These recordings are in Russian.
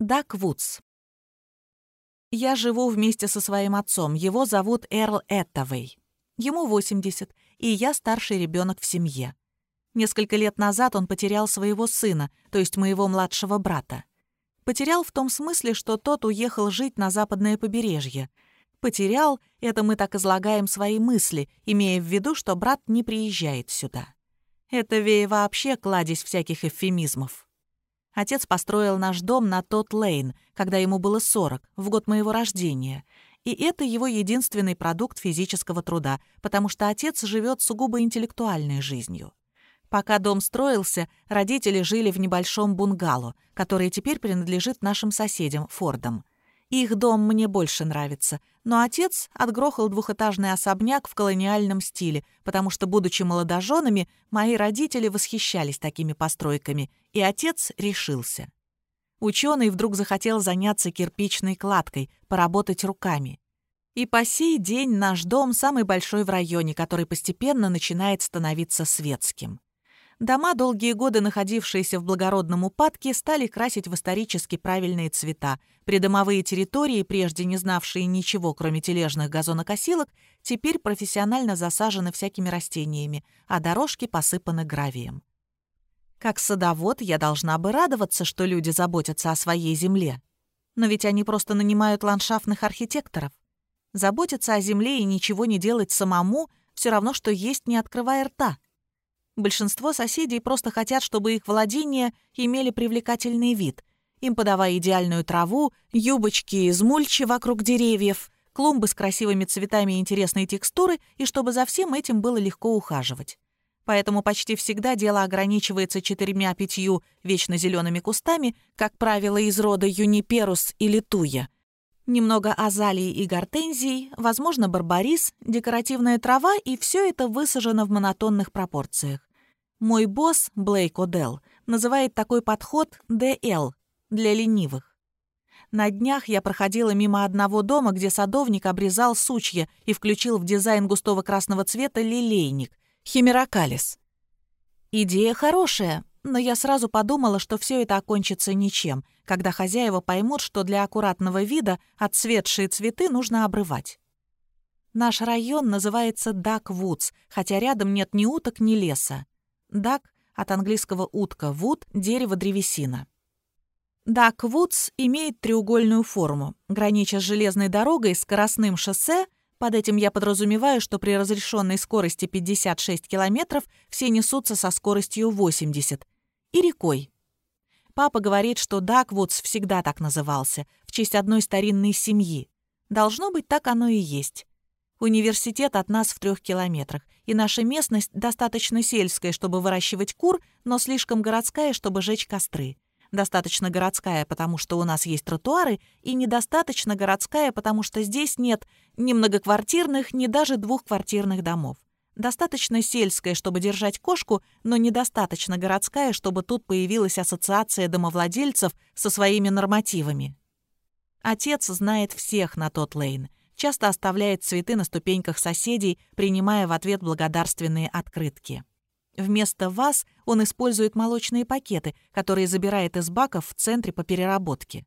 Дак Вудс. Я живу вместе со своим отцом. Его зовут Эрл Эттавей. Ему 80, и я старший ребенок в семье. Несколько лет назад он потерял своего сына, то есть моего младшего брата. Потерял в том смысле, что тот уехал жить на западное побережье. Потерял — это мы так излагаем свои мысли, имея в виду, что брат не приезжает сюда. Это вея вообще кладезь всяких эвфемизмов. Отец построил наш дом на тот лейн, когда ему было 40, в год моего рождения. И это его единственный продукт физического труда, потому что отец живет сугубо интеллектуальной жизнью. Пока дом строился, родители жили в небольшом бунгало, который теперь принадлежит нашим соседям, Фордам. Их дом мне больше нравится, но отец отгрохал двухэтажный особняк в колониальном стиле, потому что, будучи молодоженами, мои родители восхищались такими постройками, и отец решился. Ученый вдруг захотел заняться кирпичной кладкой, поработать руками. И по сей день наш дом самый большой в районе, который постепенно начинает становиться светским. Дома, долгие годы находившиеся в благородном упадке, стали красить в исторически правильные цвета. Придомовые территории, прежде не знавшие ничего, кроме тележных газонокосилок, теперь профессионально засажены всякими растениями, а дорожки посыпаны гравием. Как садовод я должна бы радоваться, что люди заботятся о своей земле. Но ведь они просто нанимают ландшафтных архитекторов. Заботиться о земле и ничего не делать самому — все равно, что есть, не открывая рта — Большинство соседей просто хотят, чтобы их владения имели привлекательный вид. Им подавая идеальную траву, юбочки из мульчи вокруг деревьев, клумбы с красивыми цветами и интересной текстуры, и чтобы за всем этим было легко ухаживать. Поэтому почти всегда дело ограничивается четырьмя-пятью вечно зелеными кустами, как правило, из рода юниперус или туя. Немного азалии и гортензий, возможно, барбарис, декоративная трава, и все это высажено в монотонных пропорциях. Мой босс, Блейк Одел, называет такой подход «ДЛ» — для ленивых. На днях я проходила мимо одного дома, где садовник обрезал сучья и включил в дизайн густого красного цвета лилейник — химерокалис. Идея хорошая, но я сразу подумала, что все это окончится ничем, когда хозяева поймут, что для аккуратного вида отцветшие цветы нужно обрывать. Наш район называется Дак-Вудс, хотя рядом нет ни уток, ни леса. Дак от английского утка, вуд – дерево древесина. Дак Вудс имеет треугольную форму, гранича с железной дорогой, скоростным шоссе, под этим я подразумеваю, что при разрешенной скорости 56 км все несутся со скоростью 80, и рекой. Папа говорит, что Даквудс всегда так назывался, в честь одной старинной семьи. Должно быть, так оно и есть. Университет от нас в трех километрах, и наша местность достаточно сельская, чтобы выращивать кур, но слишком городская, чтобы жечь костры. Достаточно городская, потому что у нас есть тротуары, и недостаточно городская, потому что здесь нет ни многоквартирных, ни даже двухквартирных домов. Достаточно сельская, чтобы держать кошку, но недостаточно городская, чтобы тут появилась ассоциация домовладельцев со своими нормативами. Отец знает всех на тот лейн часто оставляет цветы на ступеньках соседей, принимая в ответ благодарственные открытки. Вместо вас он использует молочные пакеты, которые забирает из баков в центре по переработке.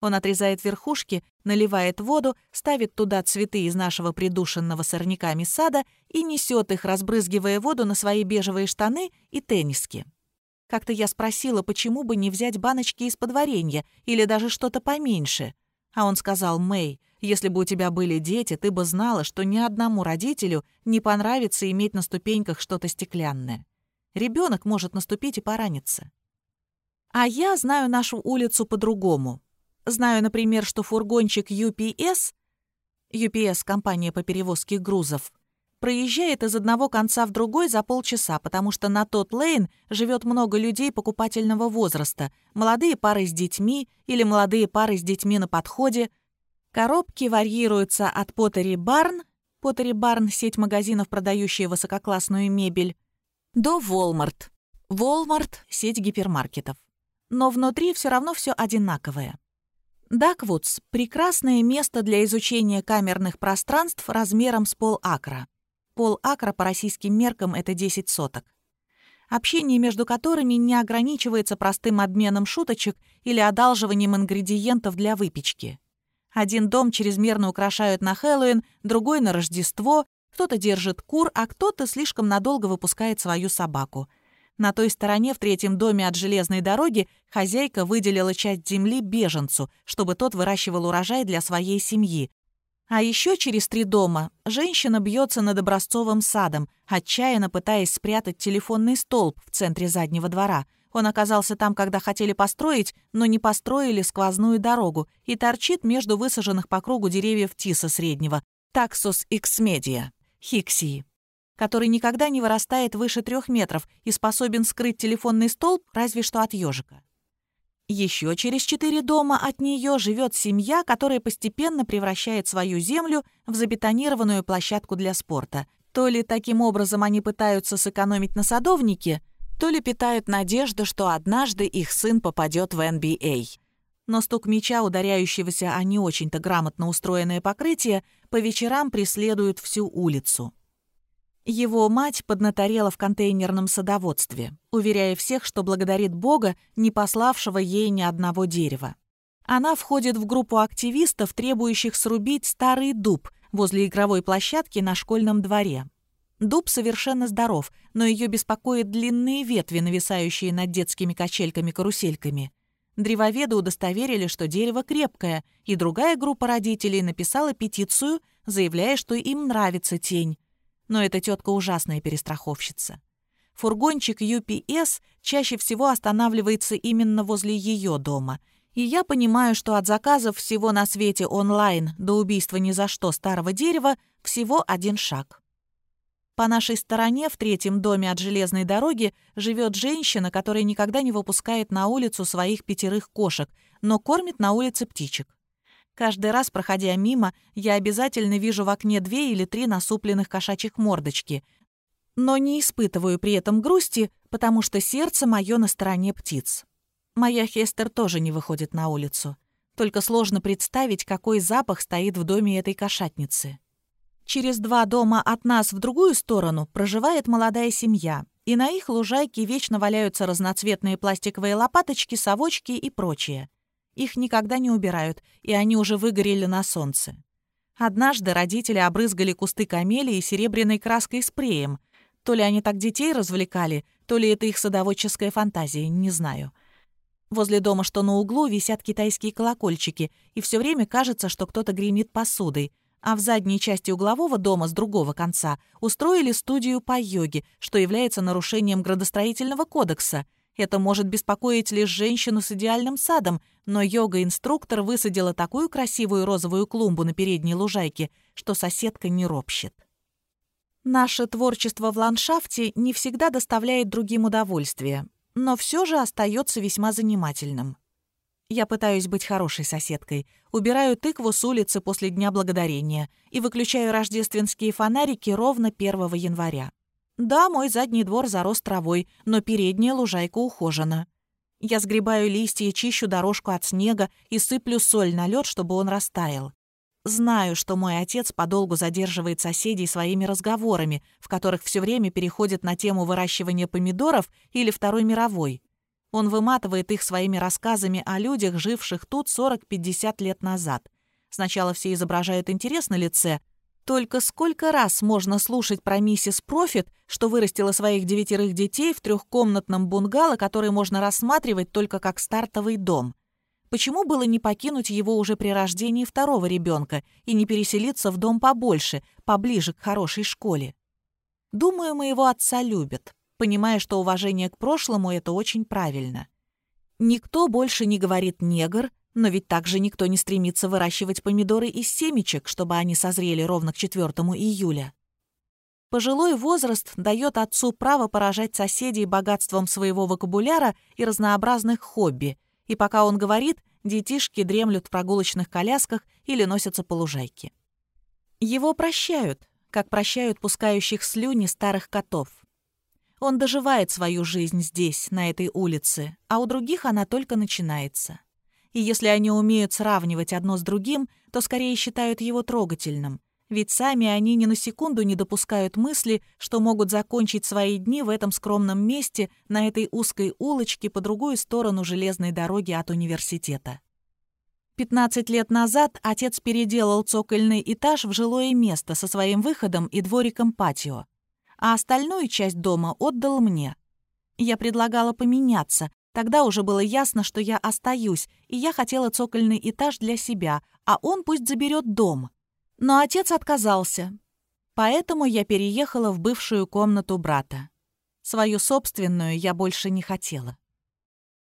Он отрезает верхушки, наливает воду, ставит туда цветы из нашего придушенного сорняками сада и несет их, разбрызгивая воду на свои бежевые штаны и тенниски. Как-то я спросила, почему бы не взять баночки из-под варенья или даже что-то поменьше. А он сказал, «Мэй, если бы у тебя были дети, ты бы знала, что ни одному родителю не понравится иметь на ступеньках что-то стеклянное. Ребенок может наступить и пораниться. А я знаю нашу улицу по-другому. Знаю, например, что фургончик UPS, UPS — компания по перевозке грузов, проезжает из одного конца в другой за полчаса, потому что на тот лейн живет много людей покупательного возраста, молодые пары с детьми или молодые пары с детьми на подходе — Коробки варьируются от Pottery Barn, Pottery Barn — сеть магазинов, продающая высококлассную мебель, до Walmart. Walmart — сеть гипермаркетов. Но внутри все равно все одинаковое. Даквудс — прекрасное место для изучения камерных пространств размером с полакра. Полакра по российским меркам — это 10 соток. общение между которыми не ограничивается простым обменом шуточек или одалживанием ингредиентов для выпечки. Один дом чрезмерно украшают на Хэллоуин, другой — на Рождество, кто-то держит кур, а кто-то слишком надолго выпускает свою собаку. На той стороне, в третьем доме от железной дороги, хозяйка выделила часть земли беженцу, чтобы тот выращивал урожай для своей семьи. А еще через три дома женщина бьется над образцовым садом, отчаянно пытаясь спрятать телефонный столб в центре заднего двора. Он оказался там, когда хотели построить, но не построили сквозную дорогу и торчит между высаженных по кругу деревьев тиса среднего, таксус иксмедия, хиксии который никогда не вырастает выше трех метров и способен скрыть телефонный столб разве что от ежика. Еще через четыре дома от нее живет семья, которая постепенно превращает свою землю в забетонированную площадку для спорта. То ли таким образом они пытаются сэкономить на садовнике, то ли питают надежду, что однажды их сын попадет в NBA. Но стук мяча, ударяющегося о не очень-то грамотно устроенное покрытие, по вечерам преследует всю улицу. Его мать поднаторела в контейнерном садоводстве, уверяя всех, что благодарит Бога, не пославшего ей ни одного дерева. Она входит в группу активистов, требующих срубить старый дуб возле игровой площадки на школьном дворе. Дуб совершенно здоров, но ее беспокоят длинные ветви, нависающие над детскими качельками-карусельками. Древоведы удостоверили, что дерево крепкое, и другая группа родителей написала петицию, заявляя, что им нравится тень, но эта тетка ужасная перестраховщица. Фургончик UPS чаще всего останавливается именно возле ее дома. И я понимаю, что от заказов всего на свете онлайн до убийства ни за что старого дерева всего один шаг. По нашей стороне, в третьем доме от железной дороги, живет женщина, которая никогда не выпускает на улицу своих пятерых кошек, но кормит на улице птичек. Каждый раз, проходя мимо, я обязательно вижу в окне две или три насупленных кошачьих мордочки. Но не испытываю при этом грусти, потому что сердце мое на стороне птиц. Моя Хестер тоже не выходит на улицу. Только сложно представить, какой запах стоит в доме этой кошатницы. Через два дома от нас в другую сторону проживает молодая семья, и на их лужайке вечно валяются разноцветные пластиковые лопаточки, совочки и прочее. Их никогда не убирают, и они уже выгорели на солнце. Однажды родители обрызгали кусты камелии серебряной краской спреем. То ли они так детей развлекали, то ли это их садоводческая фантазия, не знаю. Возле дома, что на углу, висят китайские колокольчики, и все время кажется, что кто-то гремит посудой. А в задней части углового дома с другого конца устроили студию по йоге, что является нарушением градостроительного кодекса — это может беспокоить лишь женщину с идеальным садом, но йога-инструктор высадила такую красивую розовую клумбу на передней лужайке, что соседка не ропщет. Наше творчество в ландшафте не всегда доставляет другим удовольствие, но все же остается весьма занимательным. Я пытаюсь быть хорошей соседкой, убираю тыкву с улицы после Дня Благодарения и выключаю рождественские фонарики ровно 1 января. Да, мой задний двор зарос травой, но передняя лужайка ухожена. Я сгребаю листья, чищу дорожку от снега и сыплю соль на лед, чтобы он растаял. Знаю, что мой отец подолгу задерживает соседей своими разговорами, в которых все время переходит на тему выращивания помидоров или Второй мировой. Он выматывает их своими рассказами о людях, живших тут 40-50 лет назад. Сначала все изображают интерес на лице, только сколько раз можно слушать про миссис Профит, что вырастила своих девятерых детей в трехкомнатном бунгало, который можно рассматривать только как стартовый дом? Почему было не покинуть его уже при рождении второго ребенка и не переселиться в дом побольше, поближе к хорошей школе? Думаю, моего отца любят, понимая, что уважение к прошлому — это очень правильно. Никто больше не говорит «негр», но ведь также никто не стремится выращивать помидоры из семечек, чтобы они созрели ровно к 4 июля. Пожилой возраст дает отцу право поражать соседей богатством своего вокабуляра и разнообразных хобби, и пока он говорит, детишки дремлют в прогулочных колясках или носятся по лужайке. Его прощают, как прощают пускающих слюни старых котов. Он доживает свою жизнь здесь, на этой улице, а у других она только начинается и если они умеют сравнивать одно с другим, то скорее считают его трогательным. Ведь сами они ни на секунду не допускают мысли, что могут закончить свои дни в этом скромном месте, на этой узкой улочке по другую сторону железной дороги от университета. 15 лет назад отец переделал цокольный этаж в жилое место со своим выходом и двориком-патио, а остальную часть дома отдал мне. Я предлагала поменяться, тогда уже было ясно, что я остаюсь, и я хотела цокольный этаж для себя, а он пусть заберет дом. Но отец отказался, поэтому я переехала в бывшую комнату брата. Свою собственную я больше не хотела.